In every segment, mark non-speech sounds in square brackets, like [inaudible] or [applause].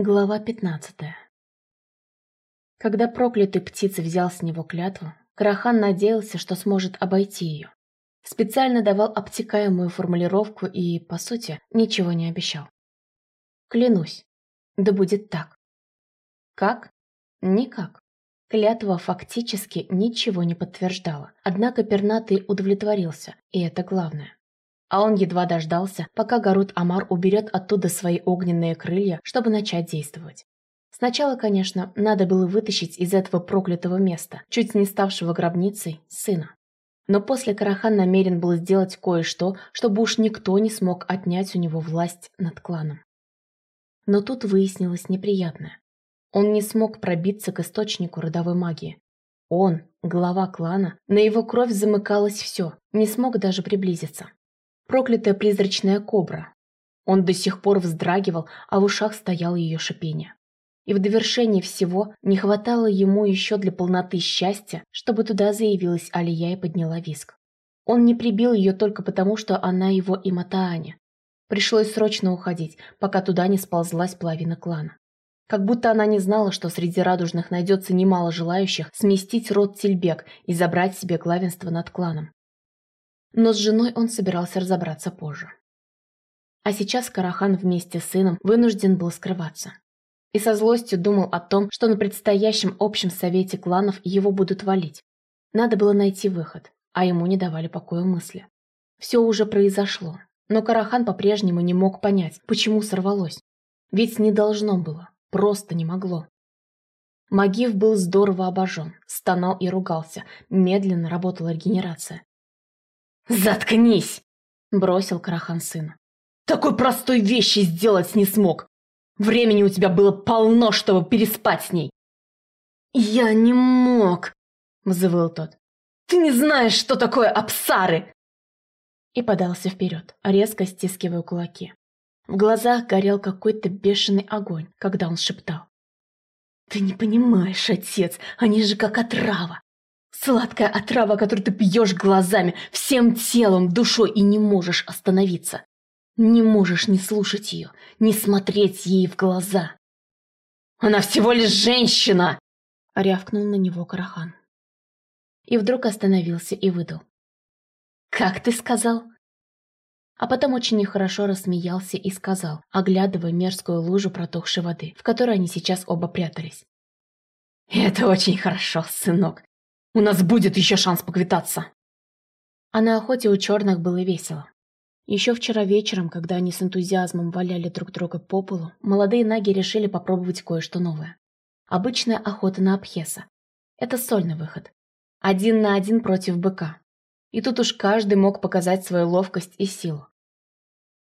Глава 15 Когда проклятый птиц взял с него клятву, Карахан надеялся, что сможет обойти ее. Специально давал обтекаемую формулировку и, по сути, ничего не обещал. Клянусь, да будет так. Как? Никак. Клятва фактически ничего не подтверждала, однако пернатый удовлетворился, и это главное. А он едва дождался, пока Гарут Амар уберет оттуда свои огненные крылья, чтобы начать действовать. Сначала, конечно, надо было вытащить из этого проклятого места, чуть не ставшего гробницей, сына. Но после Карахан намерен был сделать кое-что, чтобы уж никто не смог отнять у него власть над кланом. Но тут выяснилось неприятное. Он не смог пробиться к источнику родовой магии. Он, глава клана, на его кровь замыкалось все, не смог даже приблизиться. Проклятая призрачная кобра. Он до сих пор вздрагивал, а в ушах стояло ее шипение. И в довершении всего не хватало ему еще для полноты счастья, чтобы туда заявилась Алия и подняла виск. Он не прибил ее только потому, что она его и Матааня. Пришлось срочно уходить, пока туда не сползлась половина клана. Как будто она не знала, что среди радужных найдется немало желающих сместить род Тильбек и забрать себе главенство над кланом но с женой он собирался разобраться позже. А сейчас Карахан вместе с сыном вынужден был скрываться. И со злостью думал о том, что на предстоящем общем совете кланов его будут валить. Надо было найти выход, а ему не давали покоя мысли. Все уже произошло, но Карахан по-прежнему не мог понять, почему сорвалось. Ведь не должно было, просто не могло. Магив был здорово обожжен, стонал и ругался, медленно работала регенерация. «Заткнись!» – бросил Карахан сына. «Такой простой вещи сделать не смог! Времени у тебя было полно, чтобы переспать с ней!» «Я не мог!» – взвыл тот. «Ты не знаешь, что такое абсары!» И подался вперед, резко стискивая кулаки. В глазах горел какой-то бешеный огонь, когда он шептал. «Ты не понимаешь, отец, они же как отрава. Сладкая отрава, которую ты пьешь глазами, всем телом, душой и не можешь остановиться. Не можешь не слушать ее, не смотреть ей в глаза. «Она всего лишь женщина!» — рявкнул на него Карахан. И вдруг остановился и выдал. «Как ты сказал?» А потом очень нехорошо рассмеялся и сказал, оглядывая мерзкую лужу протухшей воды, в которой они сейчас оба прятались. «Это очень хорошо, сынок. У нас будет еще шанс поквитаться. А на охоте у черных было весело. Еще вчера вечером, когда они с энтузиазмом валяли друг друга по полу, молодые наги решили попробовать кое-что новое. Обычная охота на Абхеса. Это сольный выход. Один на один против быка. И тут уж каждый мог показать свою ловкость и силу.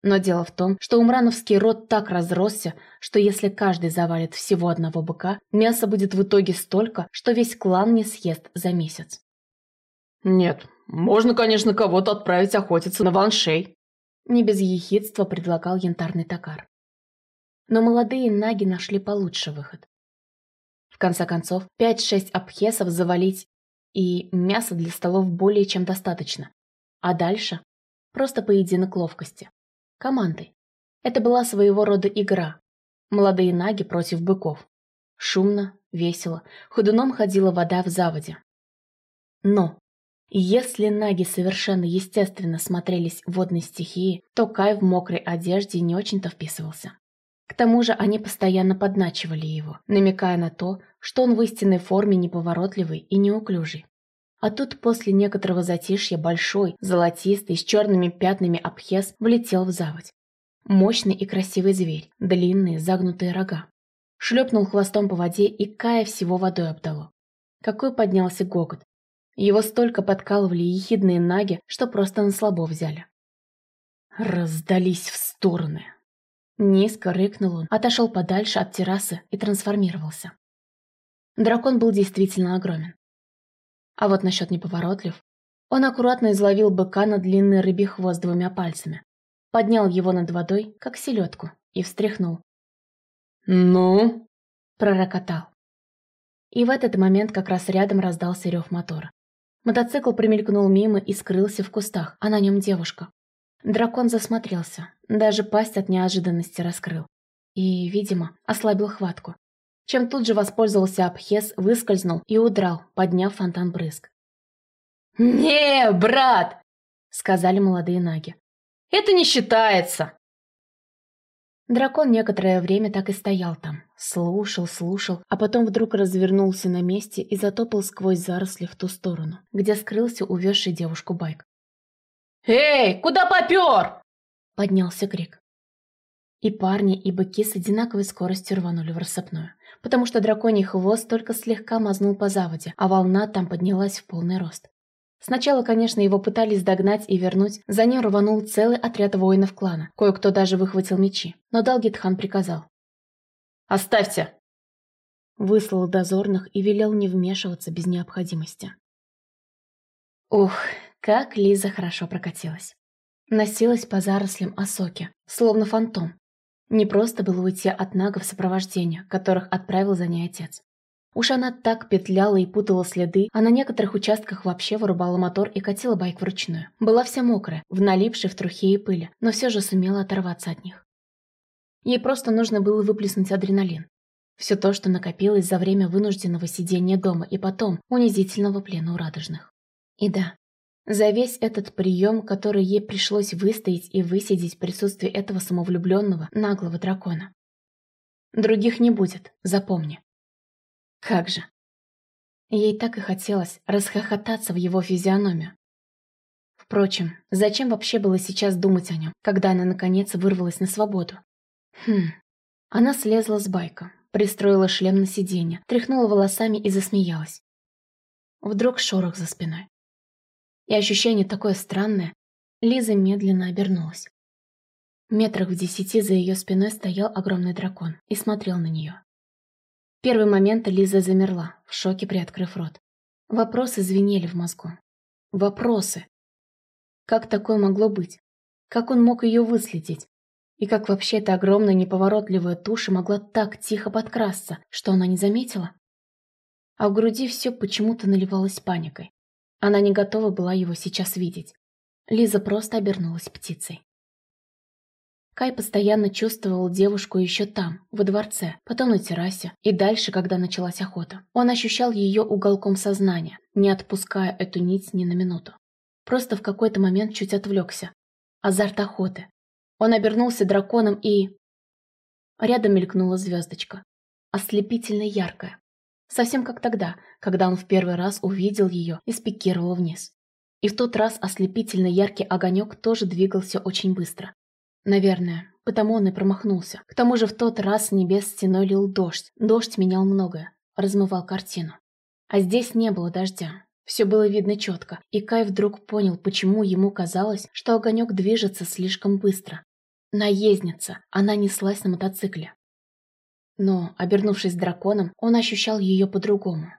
Но дело в том, что умрановский род так разросся, что если каждый завалит всего одного быка, мяса будет в итоге столько, что весь клан не съест за месяц. «Нет, можно, конечно, кого-то отправить охотиться на ваншей», не без ехидства предлагал янтарный токар. Но молодые наги нашли получше выход. В конце концов, 5-6 абхесов завалить, и мяса для столов более чем достаточно. А дальше просто поединок ловкости командой. Это была своего рода игра. Молодые наги против быков. Шумно, весело, ходуном ходила вода в заводе. Но если наги совершенно естественно смотрелись в водной стихии, то Кай в мокрой одежде не очень-то вписывался. К тому же они постоянно подначивали его, намекая на то, что он в истинной форме неповоротливый и неуклюжий. А тут после некоторого затишья большой, золотистый, с черными пятнами обхес влетел в заводь. Мощный и красивый зверь, длинные загнутые рога. Шлепнул хвостом по воде и Кая всего водой обдало. Какой поднялся гогот. Его столько подкалывали ехидные наги, что просто на слабо взяли. Раздались в стороны. Низко рыкнул он, отошел подальше от террасы и трансформировался. Дракон был действительно огромен. А вот насчет неповоротлив. Он аккуратно изловил быка на длинный рыбий хвост двумя пальцами, поднял его над водой, как селедку, и встряхнул. «Ну?» – пророкотал. И в этот момент как раз рядом раздался рев мотора. Мотоцикл промелькнул мимо и скрылся в кустах, а на нем девушка. Дракон засмотрелся, даже пасть от неожиданности раскрыл. и, видимо, ослабил хватку. Чем тут же воспользовался Абхес, выскользнул и удрал, подняв фонтан брызг. «Не, брат!» — сказали молодые наги. «Это не считается!» Дракон некоторое время так и стоял там, слушал, слушал, а потом вдруг развернулся на месте и затопал сквозь заросли в ту сторону, где скрылся увезший девушку байк. «Эй, куда попер?» — поднялся крик. И парни, и быки с одинаковой скоростью рванули в рассыпную, потому что драконий хвост только слегка мазнул по заводе, а волна там поднялась в полный рост. Сначала, конечно, его пытались догнать и вернуть, за ним рванул целый отряд воинов клана, кое-кто даже выхватил мечи, но Далгитхан приказал. «Оставьте!» Выслал дозорных и велел не вмешиваться без необходимости. Ух, как Лиза хорошо прокатилась. Носилась по зарослям осоки, словно фантом. Не просто было уйти от нагов сопровождения, которых отправил за ней отец. Уж она так петляла и путала следы, а на некоторых участках вообще вырубала мотор и катила байк вручную. Была вся мокрая, в налипшей в трухе и пыли, но все же сумела оторваться от них. Ей просто нужно было выплеснуть адреналин. Все то, что накопилось за время вынужденного сидения дома и потом унизительного плена у радужных. И да, за весь этот прием, который ей пришлось выстоять и высидеть в присутствии этого самовлюбленного, наглого дракона. Других не будет, запомни. Как же. Ей так и хотелось расхохотаться в его физиономию. Впрочем, зачем вообще было сейчас думать о нем, когда она наконец вырвалась на свободу? Хм. Она слезла с байка, пристроила шлем на сиденье, тряхнула волосами и засмеялась. Вдруг шорох за спиной. И ощущение такое странное. Лиза медленно обернулась. Метрах в десяти за ее спиной стоял огромный дракон и смотрел на нее первый момент Лиза замерла, в шоке приоткрыв рот. Вопросы звенели в мозгу. Вопросы. Как такое могло быть? Как он мог ее выследить? И как вообще эта огромная неповоротливая туша могла так тихо подкрасться, что она не заметила? А в груди все почему-то наливалось паникой. Она не готова была его сейчас видеть. Лиза просто обернулась птицей. Кай постоянно чувствовал девушку еще там, во дворце, потом на террасе и дальше, когда началась охота. Он ощущал ее уголком сознания, не отпуская эту нить ни на минуту. Просто в какой-то момент чуть отвлекся. Азарт охоты. Он обернулся драконом и... Рядом мелькнула звездочка. Ослепительно яркая. Совсем как тогда, когда он в первый раз увидел ее и спикировал вниз. И в тот раз ослепительно яркий огонек тоже двигался очень быстро. Наверное, потому он и промахнулся. К тому же в тот раз с небес стеной лил дождь. Дождь менял многое, размывал картину. А здесь не было дождя. Все было видно четко, и Кай вдруг понял, почему ему казалось, что огонек движется слишком быстро. Наездница, она неслась на мотоцикле. Но, обернувшись драконом, он ощущал ее по-другому.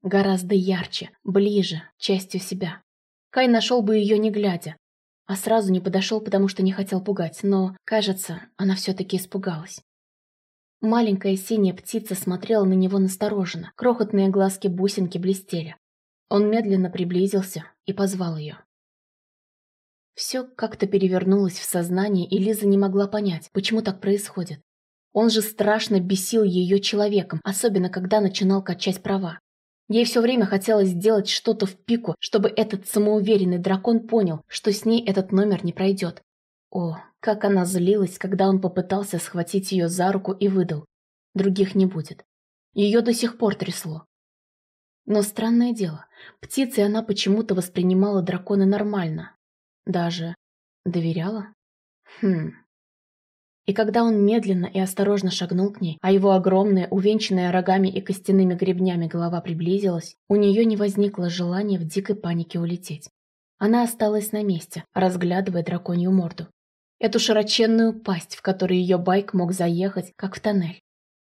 Гораздо ярче, ближе, частью себя. Кай нашел бы ее не глядя, а сразу не подошел, потому что не хотел пугать, но, кажется, она все-таки испугалась. Маленькая синяя птица смотрела на него настороженно, крохотные глазки-бусинки блестели. Он медленно приблизился и позвал ее. Все как-то перевернулось в сознании, и Лиза не могла понять, почему так происходит. Он же страшно бесил ее человеком, особенно когда начинал качать права. Ей все время хотелось сделать что-то в пику, чтобы этот самоуверенный дракон понял, что с ней этот номер не пройдет. О, как она злилась, когда он попытался схватить ее за руку и выдал. Других не будет. Ее до сих пор трясло. Но странное дело, птицей она почему-то воспринимала дракона нормально. Даже доверяла? Хм, и когда он медленно и осторожно шагнул к ней, а его огромная, увенчанная рогами и костяными гребнями голова приблизилась, у нее не возникло желания в дикой панике улететь. Она осталась на месте, разглядывая драконью морду. Эту широченную пасть, в которой ее байк мог заехать, как в тоннель.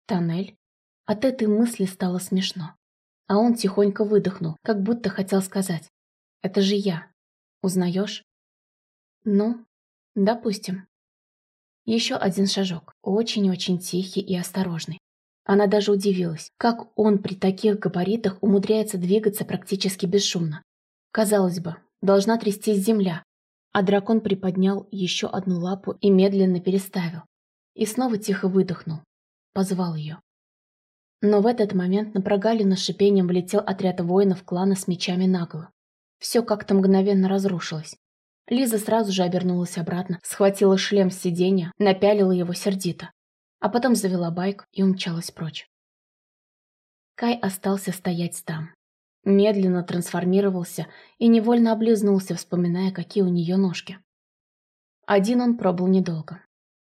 Тоннель? От этой мысли стало смешно. А он тихонько выдохнул, как будто хотел сказать. «Это же я. Узнаешь?» «Ну, допустим». Еще один шажок, очень-очень тихий и осторожный. Она даже удивилась, как он при таких габаритах умудряется двигаться практически бесшумно. Казалось бы, должна трястись земля, а дракон приподнял еще одну лапу и медленно переставил. и снова тихо выдохнул. Позвал ее. Но в этот момент на прогалину с шипением влетел отряд воинов клана с мечами наголо. Все как-то мгновенно разрушилось. Лиза сразу же обернулась обратно, схватила шлем с сиденья, напялила его сердито, а потом завела байк и умчалась прочь. Кай остался стоять там. Медленно трансформировался и невольно облизнулся, вспоминая, какие у нее ножки. Один он пробыл недолго.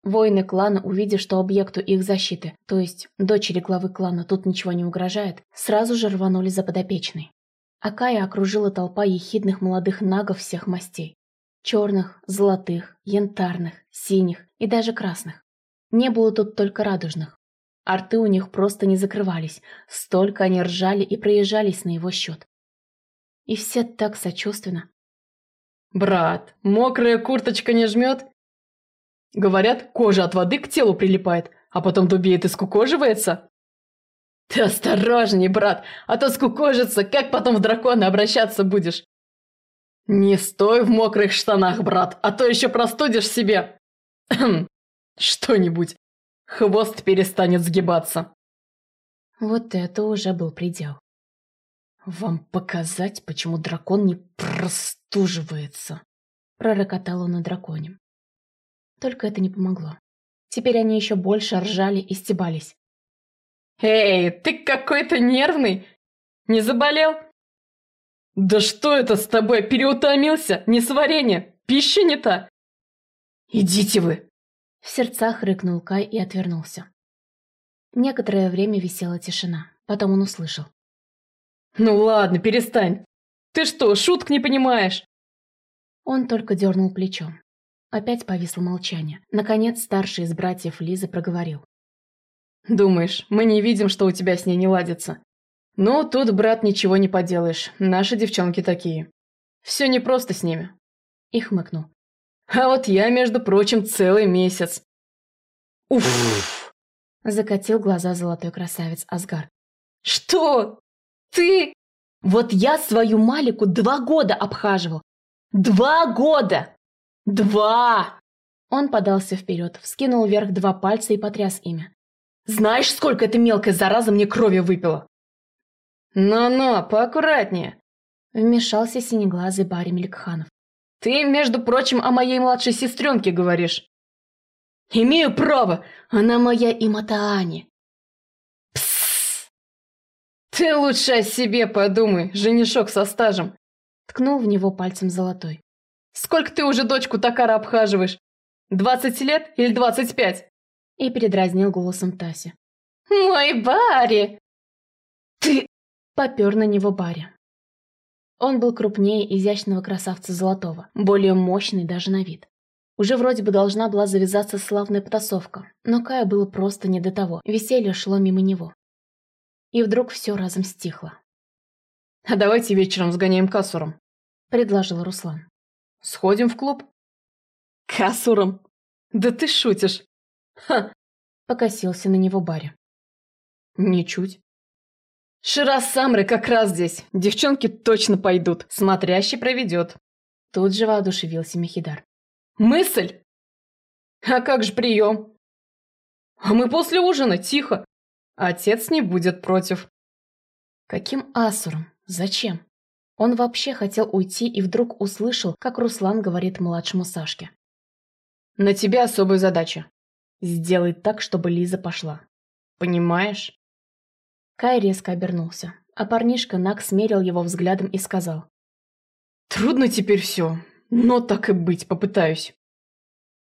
Воины клана, увидев, что объекту их защиты, то есть дочери главы клана, тут ничего не угрожает, сразу же рванули за подопечной. Акая окружила толпа ехидных молодых нагов всех мастей. Черных, золотых, янтарных, синих и даже красных. Не было тут только радужных. Арты у них просто не закрывались, столько они ржали и проезжались на его счет. И все так сочувственно. «Брат, мокрая курточка не жмет?» Говорят, кожа от воды к телу прилипает, а потом дубеет и скукоживается. Ты осторожней, брат, а то скукожится, как потом в дракона обращаться будешь? Не стой в мокрых штанах, брат, а то еще простудишь себе. [clears throat] Что-нибудь. Хвост перестанет сгибаться. Вот это уже был предел. Вам показать, почему дракон не простуживается? Пророкотал он на драконе. Только это не помогло. Теперь они еще больше ржали и стебались. «Эй, ты какой-то нервный! Не заболел?» «Да что это с тобой? Переутомился? Несварение? Пища не та?» «Идите вы!» В сердцах рыкнул Кай и отвернулся. Некоторое время висела тишина. Потом он услышал. «Ну ладно, перестань. Ты что, шуток не понимаешь?» Он только дернул плечом. Опять повисло молчание. Наконец старший из братьев Лизы проговорил. «Думаешь, мы не видим, что у тебя с ней не ладится? Ну, тут, брат, ничего не поделаешь. Наши девчонки такие. Все непросто с ними». И хмыкнул. «А вот я, между прочим, целый месяц». «Уф!» Закатил глаза золотой красавец Асгар. «Что? Ты?» «Вот я свою Малику два года обхаживал. Два года!» «Два!» Он подался вперед, вскинул вверх два пальца и потряс ими. «Знаешь, сколько эта мелкая зараза мне крови выпила?» «Ну-ну, поаккуратнее!» Вмешался синеглазый Барри Меликханов. «Ты, между прочим, о моей младшей сестренке говоришь!» «Имею право! Она моя и Матаани!» «Пссс! Ты лучше о себе подумай, женишок со стажем!» Ткнул в него пальцем золотой. Сколько ты уже дочку Такара обхаживаешь? Двадцать лет или двадцать пять?» И передразнил голосом Таси. «Мой Барри!» Попер на него Барри. Он был крупнее изящного красавца Золотого, более мощный даже на вид. Уже вроде бы должна была завязаться славная потасовка, но Кая было просто не до того, веселье шло мимо него. И вдруг все разом стихло. «А давайте вечером сгоняем к Асурам», — предложил Руслан. Сходим в клуб?» «Кассуром? Да ты шутишь!» «Ха!» — покосился на него Барри. «Ничуть. Ширасамры как раз здесь. Девчонки точно пойдут. Смотрящий проведет». Тут же воодушевился Мехидар. «Мысль? А как же прием?» «А мы после ужина, тихо. Отец не будет против». «Каким асуром? Зачем?» Он вообще хотел уйти и вдруг услышал, как Руслан говорит младшему Сашке. «На тебе особая задача. Сделай так, чтобы Лиза пошла. Понимаешь?» Кай резко обернулся, а парнишка Нак смерил его взглядом и сказал. «Трудно теперь все, но так и быть, попытаюсь».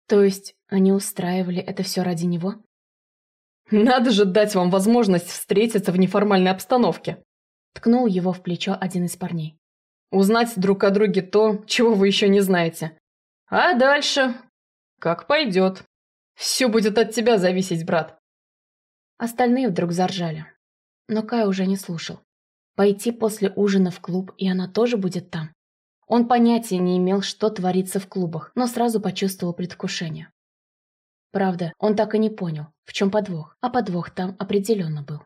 «То есть они устраивали это все ради него?» «Надо же дать вам возможность встретиться в неформальной обстановке», Ткнул его в плечо один из парней. Узнать друг о друге то, чего вы еще не знаете. А дальше? Как пойдет. Все будет от тебя зависеть, брат. Остальные вдруг заржали. Но Кай уже не слушал. Пойти после ужина в клуб, и она тоже будет там. Он понятия не имел, что творится в клубах, но сразу почувствовал предвкушение. Правда, он так и не понял, в чем подвох, а подвох там определенно был.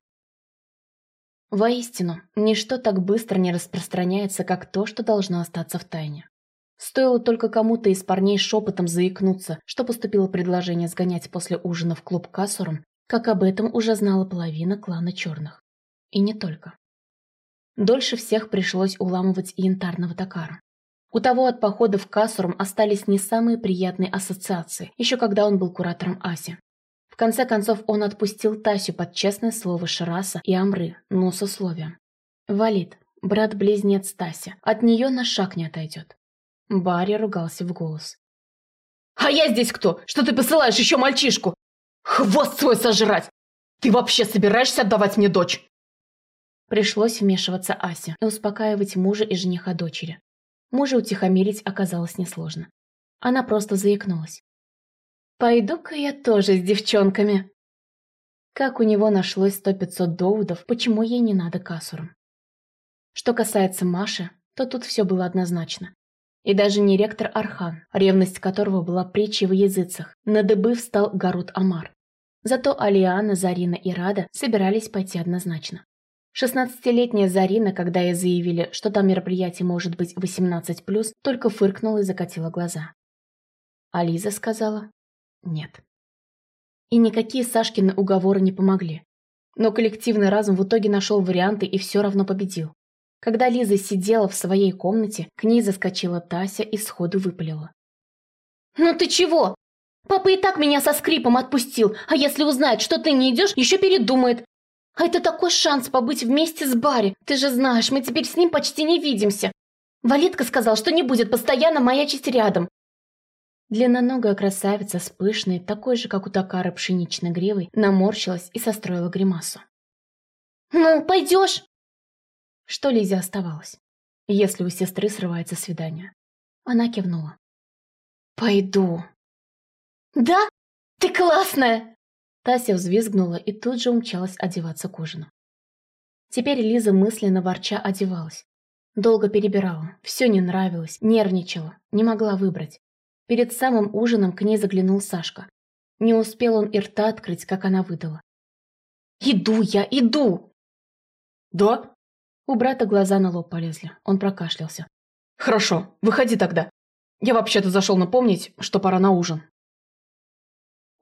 Воистину, ничто так быстро не распространяется, как то, что должно остаться в тайне. Стоило только кому-то из парней шепотом заикнуться, что поступило предложение сгонять после ужина в клуб Кассуром, как об этом уже знала половина клана черных. И не только. Дольше всех пришлось уламывать янтарного токара. У того от похода в Кассуром остались не самые приятные ассоциации, еще когда он был куратором Аси. В конце концов, он отпустил Тасю под честное слово Шараса и Амры, но с условием. Валид, брат-близнец Таси, от нее на шаг не отойдет. Барри ругался в голос. «А я здесь кто? Что ты посылаешь еще мальчишку? Хвост свой сожрать! Ты вообще собираешься отдавать мне дочь?» Пришлось вмешиваться Асе и успокаивать мужа и жениха дочери. Мужа утихомирить оказалось несложно. Она просто заикнулась. «Пойду-ка я тоже с девчонками». Как у него нашлось сто-пятьсот доводов, почему ей не надо кассуром. Что касается Маши, то тут все было однозначно. И даже не ректор Архан, ревность которого была притчей в языцах, на дыбы встал Гарут Амар. Зато Алиана, Зарина и Рада собирались пойти однозначно. Шестнадцатилетняя Зарина, когда ей заявили, что там мероприятие может быть 18+, только фыркнула и закатила глаза. А Лиза сказала «нет». И никакие Сашкины уговоры не помогли. Но коллективный разум в итоге нашел варианты и все равно победил. Когда Лиза сидела в своей комнате, к ней заскочила Тася и сходу выпалила. «Ну ты чего? Папа и так меня со скрипом отпустил, а если узнает, что ты не идешь, еще передумает. А это такой шанс побыть вместе с Барри. Ты же знаешь, мы теперь с ним почти не видимся. Валетка сказал, что не будет постоянно маячить рядом. Длинноногая красавица с пышной, такой же, как у Такары пшеничной гривой, наморщилась и состроила гримасу. «Ну, пойдешь?» Что Лизе оставалось, если у сестры срывается свидание? Она кивнула. «Пойду». «Да? Ты классная!» Тася взвизгнула и тут же умчалась одеваться к ужину. Теперь Лиза мысленно ворча одевалась. Долго перебирала, все не нравилось, нервничала, не могла выбрать. Перед самым ужином к ней заглянул Сашка. Не успел он и рта открыть, как она выдала. «Иду я, иду!» «Да? У брата глаза на лоб полезли. Он прокашлялся. «Хорошо, выходи тогда. Я вообще-то зашел напомнить, что пора на ужин».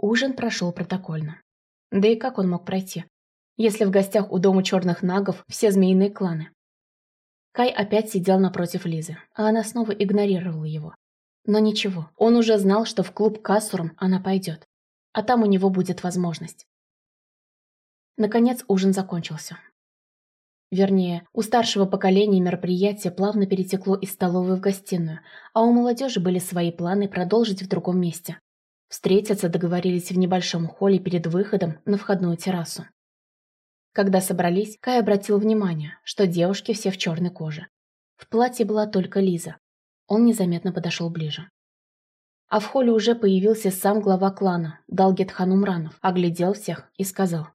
Ужин прошел протокольно. Да и как он мог пройти, если в гостях у дома черных нагов все змеиные кланы? Кай опять сидел напротив Лизы, а она снова игнорировала его. Но ничего, он уже знал, что в клуб Кассуром она пойдет, а там у него будет возможность. Наконец ужин закончился. Вернее, у старшего поколения мероприятие плавно перетекло из столовой в гостиную, а у молодежи были свои планы продолжить в другом месте. Встретиться договорились в небольшом холле перед выходом на входную террасу. Когда собрались, Кай обратил внимание, что девушки все в черной коже. В платье была только Лиза. Он незаметно подошел ближе. А в холле уже появился сам глава клана, Далгет Ханумранов, оглядел всех и сказал.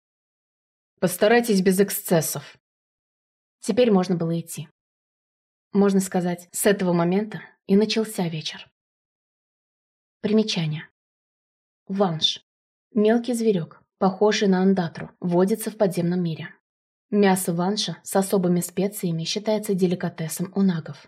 «Постарайтесь без эксцессов. Теперь можно было идти. Можно сказать, с этого момента и начался вечер. Примечание. Ванш. Мелкий зверек, похожий на андатру, водится в подземном мире. Мясо ванша с особыми специями считается деликатесом у нагов.